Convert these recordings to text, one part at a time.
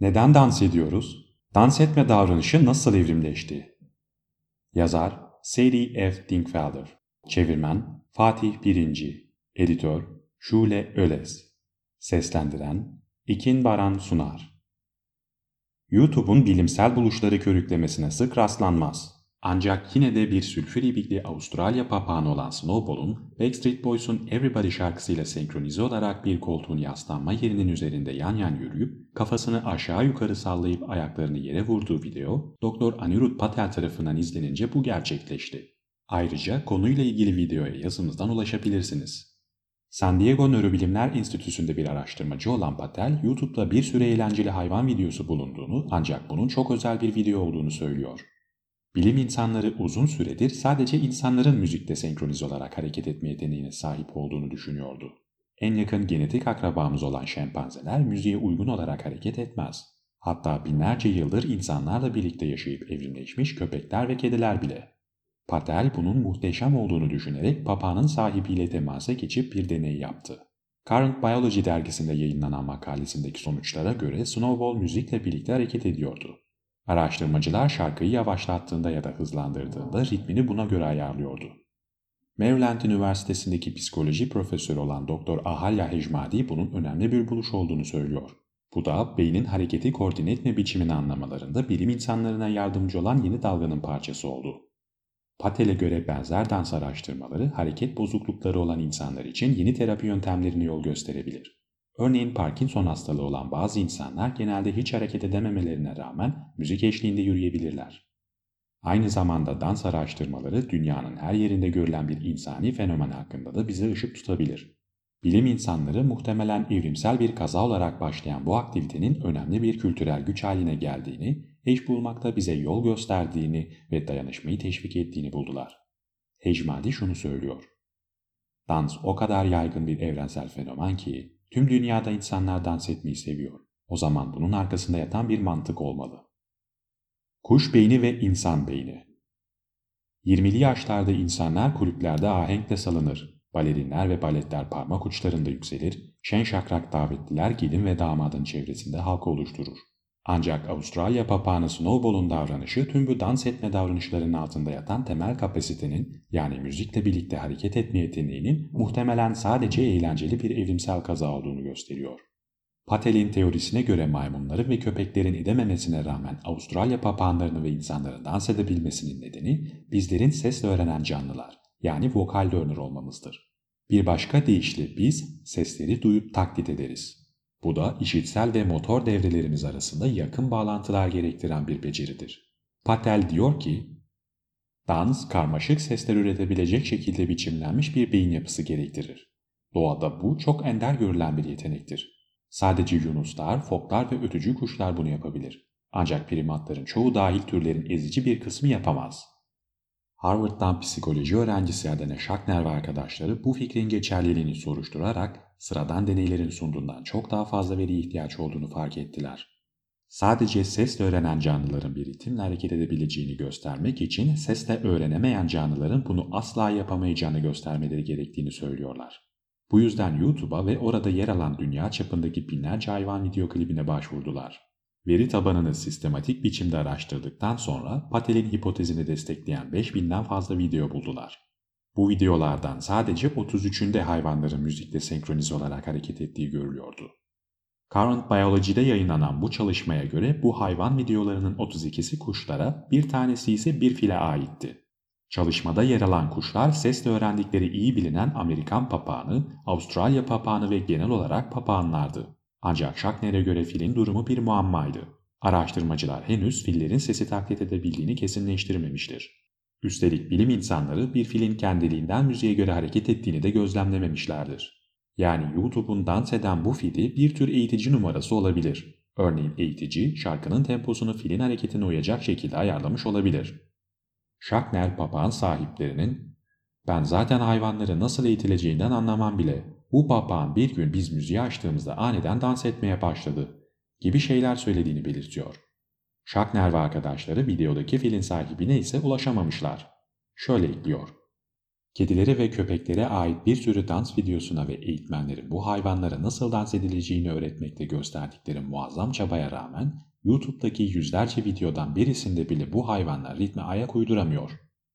Neden dans ediyoruz? Dans etme davranışı nasıl evrimleşti? Yazar Sadie F. Dinkfelder Çevirmen Fatih Birinci Editör Şule Öles Seslendiren İkin Baran Sunar YouTube'un bilimsel buluşları körüklemesine sık rastlanmaz. Ancak yine de bir sülfür ibikli Avustralya papağanı olan Snowball'un Backstreet Boys'un Everybody şarkısıyla senkronize olarak bir koltuğun yaslanma yerinin üzerinde yan yan yürüyüp kafasını aşağı yukarı sallayıp ayaklarını yere vurduğu video Dr. Anirudh Patel tarafından izlenince bu gerçekleşti. Ayrıca konuyla ilgili videoya yazımızdan ulaşabilirsiniz. San Diego Nörobilimler Enstitüsü'nde bir araştırmacı olan Patel, YouTube'da bir sürü eğlenceli hayvan videosu bulunduğunu ancak bunun çok özel bir video olduğunu söylüyor. Bilim insanları uzun süredir sadece insanların müzikte senkronize olarak hareket etme yeteneğine sahip olduğunu düşünüyordu. En yakın genetik akrabamız olan şempanzeler müziğe uygun olarak hareket etmez. Hatta binlerce yıldır insanlarla birlikte yaşayıp evrimleşmiş köpekler ve kediler bile. Patel bunun muhteşem olduğunu düşünerek papağanın sahibiyle temasa geçip bir deney yaptı. Current Biology dergisinde yayınlanan makalesindeki sonuçlara göre Snowball müzikle birlikte hareket ediyordu. Araştırmacılar şarkıyı yavaşlattığında ya da hızlandırdığında ritmini buna göre ayarlıyordu. Maryland Üniversitesi'ndeki psikoloji profesörü olan Dr. Ahalya Hecmadi bunun önemli bir buluş olduğunu söylüyor. Bu da beynin hareketi koordine etme biçimini anlamalarında bilim insanlarına yardımcı olan yeni dalganın parçası oldu. Patel'e göre benzer dans araştırmaları hareket bozuklukları olan insanlar için yeni terapi yöntemlerini yol gösterebilir. Örneğin Parkinson hastalığı olan bazı insanlar genelde hiç hareket edememelerine rağmen müzik eşliğinde yürüyebilirler. Aynı zamanda dans araştırmaları dünyanın her yerinde görülen bir insani fenomen hakkında da bize ışık tutabilir. Bilim insanları muhtemelen evrimsel bir kaza olarak başlayan bu aktivitenin önemli bir kültürel güç haline geldiğini, eş bulmakta bize yol gösterdiğini ve dayanışmayı teşvik ettiğini buldular. Hecmadi şunu söylüyor. Dans o kadar yaygın bir evrensel fenomen ki Tüm dünyada insanlar dans etmeyi seviyor. O zaman bunun arkasında yatan bir mantık olmalı. Kuş beyni ve insan beyni 20'li yaşlarda insanlar kulüplerde ahenkle salınır. Balerinler ve baletler parmak uçlarında yükselir, şen şakrak davetliler gelin ve damadın çevresinde halka oluşturur. Ancak Avustralya papağanı Snowball'un davranışı tüm bu dans etme davranışlarının altında yatan temel kapasitenin yani müzikle birlikte hareket etme yeteneğinin muhtemelen sadece eğlenceli bir evrimsel kaza olduğunu gösteriyor. Patel'in teorisine göre maymunların ve köpeklerin edememesine rağmen Avustralya papağanlarını ve insanların dans edebilmesinin nedeni bizlerin sesle öğrenen canlılar yani vokal learner olmamızdır. Bir başka deyişle biz sesleri duyup taklit ederiz. Bu da işitsel ve motor devrelerimiz arasında yakın bağlantılar gerektiren bir beceridir. Patel diyor ki, dans karmaşık sesler üretebilecek şekilde biçimlenmiş bir beyin yapısı gerektirir. Doğada bu çok ender görülen bir yetenektir. Sadece yunuslar, foklar ve ötücü kuşlar bunu yapabilir. Ancak primatların çoğu dahil türlerin ezici bir kısmı yapamaz. Harvard'dan psikoloji öğrencisi Adene Schachner ve arkadaşları bu fikrin geçerliliğini soruşturarak sıradan deneylerin sunduğundan çok daha fazla veriye ihtiyaç olduğunu fark ettiler. Sadece sesle öğrenen canlıların bir ritimle hareket edebileceğini göstermek için sesle öğrenemeyen canlıların bunu asla yapamayacağını göstermeleri gerektiğini söylüyorlar. Bu yüzden YouTube'a ve orada yer alan dünya çapındaki binlerce hayvan video klibine başvurdular. Veri tabanını sistematik biçimde araştırdıktan sonra Patel'in hipotezini destekleyen 5000'den fazla video buldular. Bu videolardan sadece 33'ünde hayvanların müzikle senkronize olarak hareket ettiği görülüyordu. Current Biology'de yayınlanan bu çalışmaya göre bu hayvan videolarının 32'si kuşlara, bir tanesi ise bir file aitti. Çalışmada yer alan kuşlar sesle öğrendikleri iyi bilinen Amerikan papağanı, Avustralya papağanı ve genel olarak papağanlardı. Ancak Schachner'e göre filin durumu bir muammaydı. Araştırmacılar henüz fillerin sesi taklit edebildiğini kesinleştirmemiştir. Üstelik bilim insanları bir filin kendiliğinden müziğe göre hareket ettiğini de gözlemlememişlerdir. Yani YouTube'un dans eden bu fili bir tür eğitici numarası olabilir. Örneğin eğitici şarkının temposunu filin hareketine uyacak şekilde ayarlamış olabilir. Schachner papağan sahiplerinin ben zaten hayvanları nasıl eğitileceğinden anlamam bile. Bu papağan bir gün biz müziği açtığımızda aniden dans etmeye başladı gibi şeyler söylediğini belirtiyor. Schachner ve arkadaşları videodaki filin sahibine ise ulaşamamışlar. Şöyle ekliyor. Kedilere ve köpeklere ait bir sürü dans videosuna ve eğitmenlerin bu hayvanlara nasıl dans edileceğini öğretmekte gösterdikleri muazzam çabaya rağmen YouTube'daki yüzlerce videodan birisinde bile bu hayvanlar ritme ayak uyduramıyor.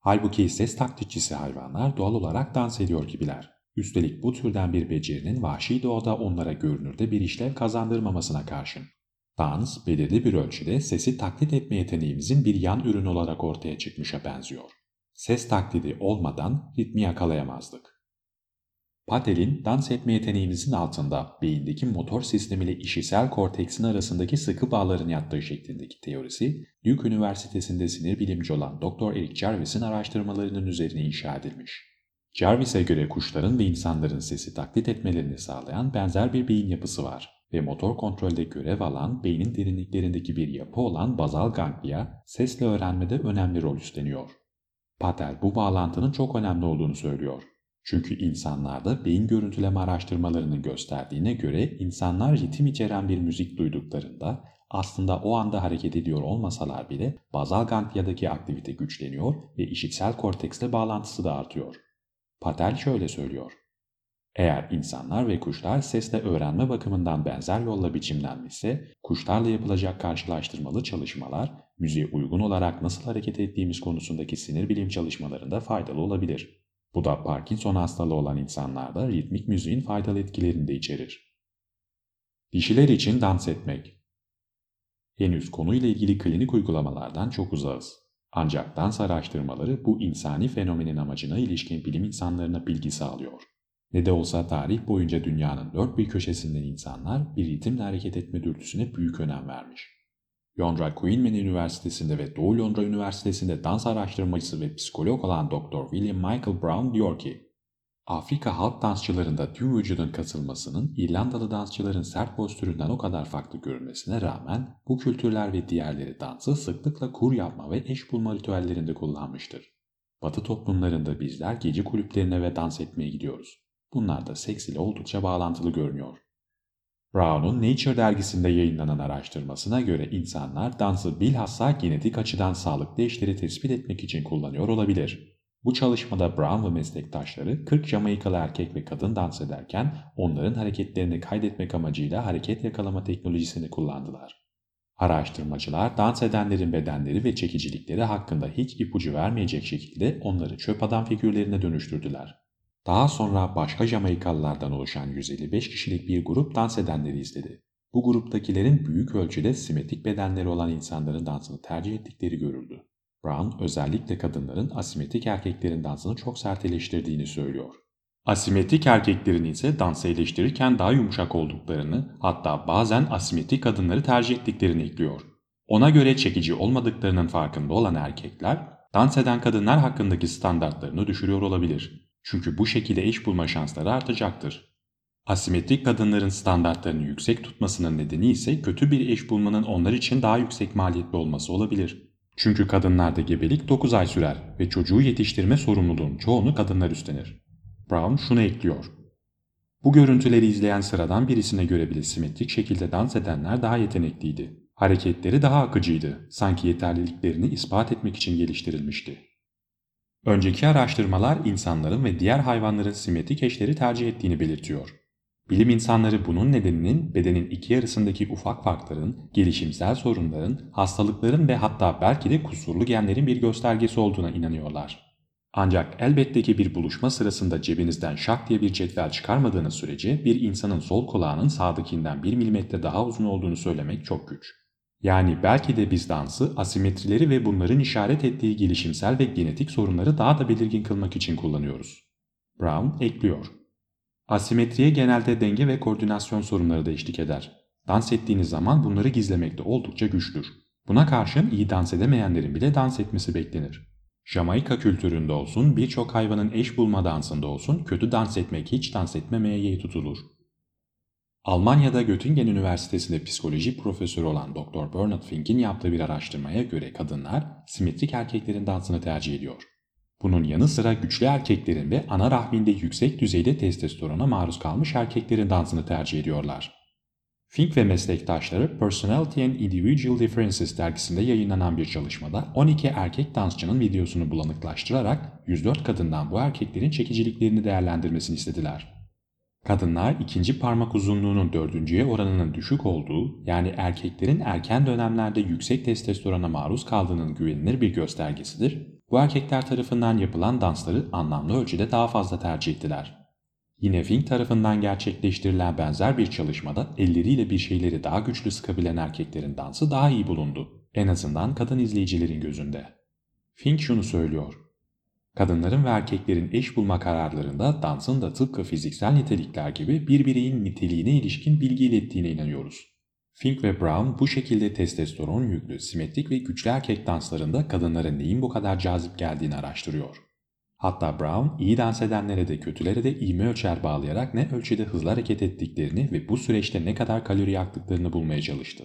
Halbuki ses taklitçisi hayvanlar doğal olarak dans ediyor gibiler. Üstelik bu türden bir becerinin vahşi doğada onlara görünürde bir işlev kazandırmamasına karşın. Dans, belirli bir ölçüde sesi taklit etme yeteneğimizin bir yan ürünü olarak ortaya çıkmışa benziyor. Ses taklidi olmadan ritmi yakalayamazdık. Patel'in dans etme yeteneğimizin altında beyindeki motor sistemiyle işitsel korteksin arasındaki sıkı bağların yattığı şeklindeki teorisi, Duke Üniversitesi'nde sinir bilimci olan Dr. Eric Jarvis'in araştırmalarının üzerine inşa edilmiş. Jarvis'e göre kuşların ve insanların sesi taklit etmelerini sağlayan benzer bir beyin yapısı var ve motor kontrolde görev alan beynin derinliklerindeki bir yapı olan bazal ganglia sesle öğrenmede önemli rol üstleniyor. Patel bu bağlantının çok önemli olduğunu söylüyor. Çünkü insanlarda beyin görüntüleme araştırmalarının gösterdiğine göre insanlar ritim içeren bir müzik duyduklarında aslında o anda hareket ediyor olmasalar bile bazal ganglia'daki aktivite güçleniyor ve işitsel korteksle bağlantısı da artıyor. Patel şöyle söylüyor. Eğer insanlar ve kuşlar sesle öğrenme bakımından benzer yolla biçimlenmişse, kuşlarla yapılacak karşılaştırmalı çalışmalar, müziğe uygun olarak nasıl hareket ettiğimiz konusundaki sinir bilim çalışmalarında faydalı olabilir. Bu da Parkinson hastalığı olan insanlarda ritmik müziğin faydalı etkilerini de içerir. Dişiler için dans etmek Henüz konuyla ilgili klinik uygulamalardan çok uzağız. Ancak dans araştırmaları bu insani fenomenin amacına ilişkin bilim insanlarına bilgi sağlıyor. Ne de olsa tarih boyunca dünyanın dört bir köşesinden insanlar bir ritimle hareket etme dürtüsüne büyük önem vermiş. Londra Queenman Üniversitesi'nde ve Doğu Londra Üniversitesi'nde dans araştırmacısı ve psikolog olan Dr. William Michael Brown diyor ki, Afrika halk dansçılarında tüm vücudun katılmasının İrlandalı dansçıların sert postüründen o kadar farklı görünmesine rağmen bu kültürler ve diğerleri dansı sıklıkla kur yapma ve eş bulma ritüellerinde kullanmıştır. Batı toplumlarında bizler gece kulüplerine ve dans etmeye gidiyoruz. Bunlar da seks ile oldukça bağlantılı görünüyor. Brown'un Nature dergisinde yayınlanan araştırmasına göre insanlar dansı bilhassa genetik açıdan sağlıklı eşleri tespit etmek için kullanıyor olabilir. Bu çalışmada Brown ve meslektaşları 40 Jamaikalı erkek ve kadın dans ederken onların hareketlerini kaydetmek amacıyla hareket yakalama teknolojisini kullandılar. Araştırmacılar dans edenlerin bedenleri ve çekicilikleri hakkında hiç ipucu vermeyecek şekilde onları çöp adam figürlerine dönüştürdüler. Daha sonra başka Jamaikalılardan oluşan 155 kişilik bir grup dans edenleri izledi. Bu gruptakilerin büyük ölçüde simetrik bedenleri olan insanların dansını tercih ettikleri görüldü. Brown özellikle kadınların asimetrik erkeklerin dansını çok sert eleştirdiğini söylüyor. Asimetrik erkeklerin ise dansı eleştirirken daha yumuşak olduklarını hatta bazen asimetrik kadınları tercih ettiklerini ekliyor. Ona göre çekici olmadıklarının farkında olan erkekler dans eden kadınlar hakkındaki standartlarını düşürüyor olabilir. Çünkü bu şekilde eş bulma şansları artacaktır. Asimetrik kadınların standartlarını yüksek tutmasının nedeni ise kötü bir eş bulmanın onlar için daha yüksek maliyetli olması olabilir. Çünkü kadınlarda gebelik 9 ay sürer ve çocuğu yetiştirme sorumluluğun çoğunu kadınlar üstlenir. Brown şunu ekliyor. Bu görüntüleri izleyen sıradan birisine göre bile simetrik şekilde dans edenler daha yetenekliydi. Hareketleri daha akıcıydı. Sanki yeterliliklerini ispat etmek için geliştirilmişti. Önceki araştırmalar insanların ve diğer hayvanların simetrik eşleri tercih ettiğini belirtiyor. Bilim insanları bunun nedeninin bedenin iki yarısındaki ufak farkların, gelişimsel sorunların, hastalıkların ve hatta belki de kusurlu genlerin bir göstergesi olduğuna inanıyorlar. Ancak elbette ki bir buluşma sırasında cebinizden şak diye bir cetvel çıkarmadığınız sürece bir insanın sol kulağının sağdakinden 1 milimetre daha uzun olduğunu söylemek çok güç. Yani belki de biz dansı asimetrileri ve bunların işaret ettiği gelişimsel ve genetik sorunları daha da belirgin kılmak için kullanıyoruz. Brown ekliyor. Asimetriye genelde denge ve koordinasyon sorunları da eşlik eder. Dans ettiğiniz zaman bunları gizlemekte oldukça güçtür. Buna karşın iyi dans edemeyenlerin bile dans etmesi beklenir. Jamaika kültüründe olsun, birçok hayvanın eş bulma dansında olsun kötü dans etmek hiç dans etmemeye yeğ tutulur. Almanya'da Göttingen Üniversitesi'nde psikoloji profesörü olan Dr. Bernard Fink'in yaptığı bir araştırmaya göre kadınlar simetrik erkeklerin dansını tercih ediyor. Bunun yanı sıra güçlü erkeklerin ve ana rahminde yüksek düzeyde testosterona maruz kalmış erkeklerin dansını tercih ediyorlar. Fink ve meslektaşları Personality and Individual Differences dergisinde yayınlanan bir çalışmada 12 erkek dansçının videosunu bulanıklaştırarak 104 kadından bu erkeklerin çekiciliklerini değerlendirmesini istediler. Kadınlar ikinci parmak uzunluğunun dördüncüye oranının düşük olduğu yani erkeklerin erken dönemlerde yüksek testosterona maruz kaldığının güvenilir bir göstergesidir. Bu erkekler tarafından yapılan dansları anlamlı ölçüde daha fazla tercih ettiler. Yine Fink tarafından gerçekleştirilen benzer bir çalışmada elleriyle bir şeyleri daha güçlü sıkabilen erkeklerin dansı daha iyi bulundu. En azından kadın izleyicilerin gözünde. Fink şunu söylüyor. Kadınların ve erkeklerin eş bulma kararlarında dansın da tıpkı fiziksel nitelikler gibi bir bireyin niteliğine ilişkin bilgi ilettiğine inanıyoruz. Fink ve Brown bu şekilde testosteron yüklü, simetrik ve güçlü erkek danslarında kadınların neyin bu kadar cazip geldiğini araştırıyor. Hatta Brown iyi dans edenlere de kötülere de iğme ölçer bağlayarak ne ölçüde hızlı hareket ettiklerini ve bu süreçte ne kadar kalori yaktıklarını bulmaya çalıştı.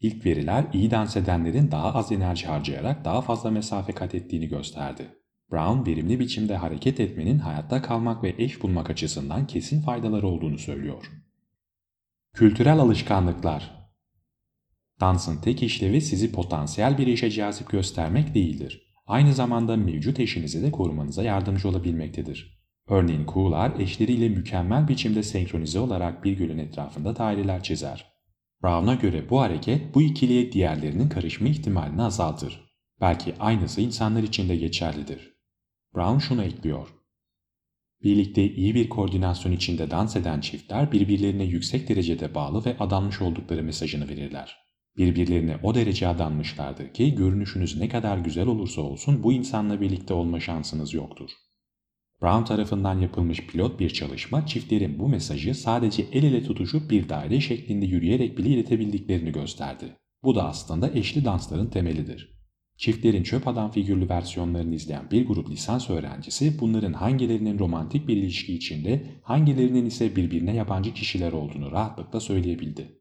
İlk veriler iyi dans edenlerin daha az enerji harcayarak daha fazla mesafe kat ettiğini gösterdi. Brown verimli biçimde hareket etmenin hayatta kalmak ve eş bulmak açısından kesin faydaları olduğunu söylüyor. Kültürel alışkanlıklar Dansın tek işlevi sizi potansiyel bir işe cazip göstermek değildir. Aynı zamanda mevcut eşinizi de korumanıza yardımcı olabilmektedir. Örneğin kuğular eşleriyle mükemmel biçimde senkronize olarak bir gölün etrafında daireler çizer. Brown'a göre bu hareket bu ikiliye diğerlerinin karışma ihtimalini azaltır. Belki aynısı insanlar için de geçerlidir. Brown şunu ekliyor. Birlikte iyi bir koordinasyon içinde dans eden çiftler birbirlerine yüksek derecede bağlı ve adanmış oldukları mesajını verirler. Birbirlerine o derece adanmışlardır ki görünüşünüz ne kadar güzel olursa olsun bu insanla birlikte olma şansınız yoktur. Brown tarafından yapılmış pilot bir çalışma çiftlerin bu mesajı sadece el ele tutuşup bir daire şeklinde yürüyerek bile iletebildiklerini gösterdi. Bu da aslında eşli dansların temelidir. Çiftlerin çöp adam figürlü versiyonlarını izleyen bir grup lisans öğrencisi bunların hangilerinin romantik bir ilişki içinde hangilerinin ise birbirine yabancı kişiler olduğunu rahatlıkla söyleyebildi.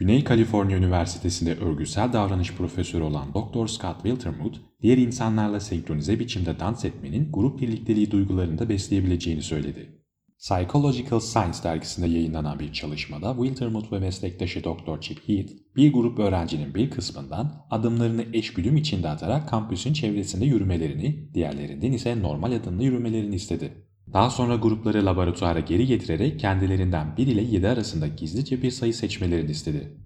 Güney Kaliforniya Üniversitesi'nde örgüsel davranış profesörü olan Dr. Scott Wiltermuth, diğer insanlarla senkronize biçimde dans etmenin grup birlikteliği duygularını da besleyebileceğini söyledi. Psychological Science dergisinde yayınlanan bir çalışmada Wiltermuth ve meslektaşı Dr. Chip Heath, bir grup öğrencinin bir kısmından adımlarını eşgüdüm içinde atarak kampüsün çevresinde yürümelerini, diğerlerinden ise normal adımla yürümelerini istedi. Daha sonra grupları laboratuvara geri getirerek kendilerinden 1 ile 7 arasında gizlice bir sayı seçmelerini istedi.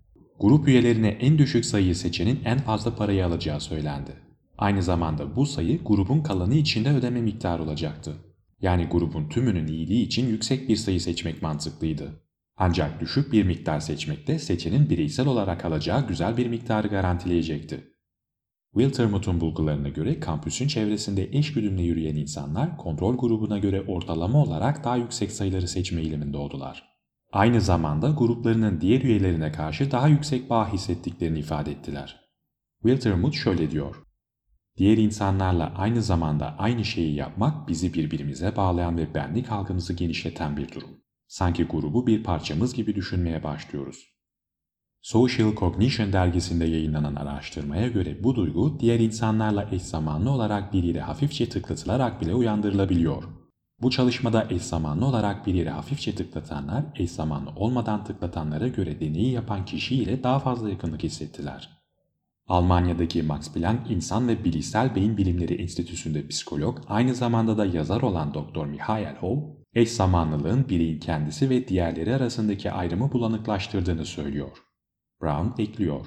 Grup üyelerine en düşük sayıyı seçenin en fazla parayı alacağı söylendi. Aynı zamanda bu sayı grubun kalanı içinde ödeme miktarı olacaktı. Yani grubun tümünün iyiliği için yüksek bir sayı seçmek mantıklıydı. Ancak düşük bir miktar seçmek de seçenin bireysel olarak alacağı güzel bir miktarı garantileyecekti. Wiltermuth'un bulgularına göre kampüsün çevresinde eş güdümle yürüyen insanlar kontrol grubuna göre ortalama olarak daha yüksek sayıları seçme eğiliminde oldular. Aynı zamanda gruplarının diğer üyelerine karşı daha yüksek bağ hissettiklerini ifade ettiler. Wiltermuth şöyle diyor. Diğer insanlarla aynı zamanda aynı şeyi yapmak bizi birbirimize bağlayan ve benlik algımızı genişleten bir durum. Sanki grubu bir parçamız gibi düşünmeye başlıyoruz. Social Cognition dergisinde yayınlanan araştırmaya göre bu duygu diğer insanlarla eş zamanlı olarak bir yere hafifçe tıklatılarak bile uyandırılabiliyor. Bu çalışmada eş zamanlı olarak bir yere hafifçe tıklatanlar eş zamanlı olmadan tıklatanlara göre deneyi yapan kişi ile daha fazla yakınlık hissettiler. Almanya'daki Max Planck İnsan ve Bilişsel Beyin Bilimleri Enstitüsü'nde psikolog, aynı zamanda da yazar olan Dr. Michael Hou, eş zamanlılığın bireyin kendisi ve diğerleri arasındaki ayrımı bulanıklaştırdığını söylüyor. Brown ekliyor.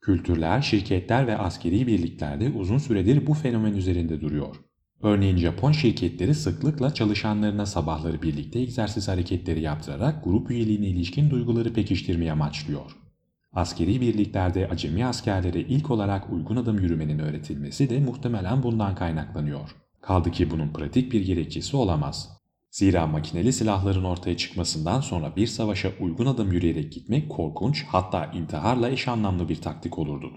Kültürler, şirketler ve askeri birliklerde uzun süredir bu fenomen üzerinde duruyor. Örneğin Japon şirketleri sıklıkla çalışanlarına sabahları birlikte egzersiz hareketleri yaptırarak grup üyeliğine ilişkin duyguları pekiştirmeye amaçlıyor. Askeri birliklerde acemi askerlere ilk olarak uygun adım yürümenin öğretilmesi de muhtemelen bundan kaynaklanıyor. Kaldı ki bunun pratik bir gerekçesi olamaz. Zira makineli silahların ortaya çıkmasından sonra bir savaşa uygun adım yürüyerek gitmek korkunç hatta intiharla eş anlamlı bir taktik olurdu.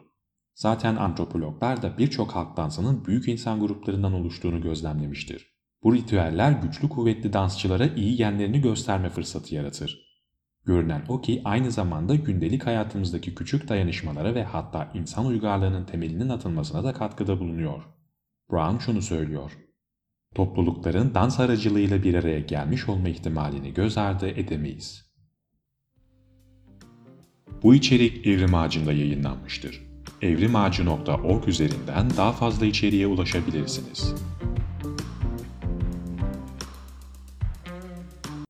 Zaten antropologlar da birçok halk dansının büyük insan gruplarından oluştuğunu gözlemlemiştir. Bu ritüeller güçlü kuvvetli dansçılara iyi genlerini gösterme fırsatı yaratır. Görünen o ki aynı zamanda gündelik hayatımızdaki küçük dayanışmalara ve hatta insan uygarlığının temelinin atılmasına da katkıda bulunuyor. Brown şunu söylüyor toplulukların dans aracılığıyla bir araya gelmiş olma ihtimalini göz ardı edemeyiz. Bu içerik Evrim Ağacı'nda yayınlanmıştır. evrimağacı.org üzerinden daha fazla içeriğe ulaşabilirsiniz.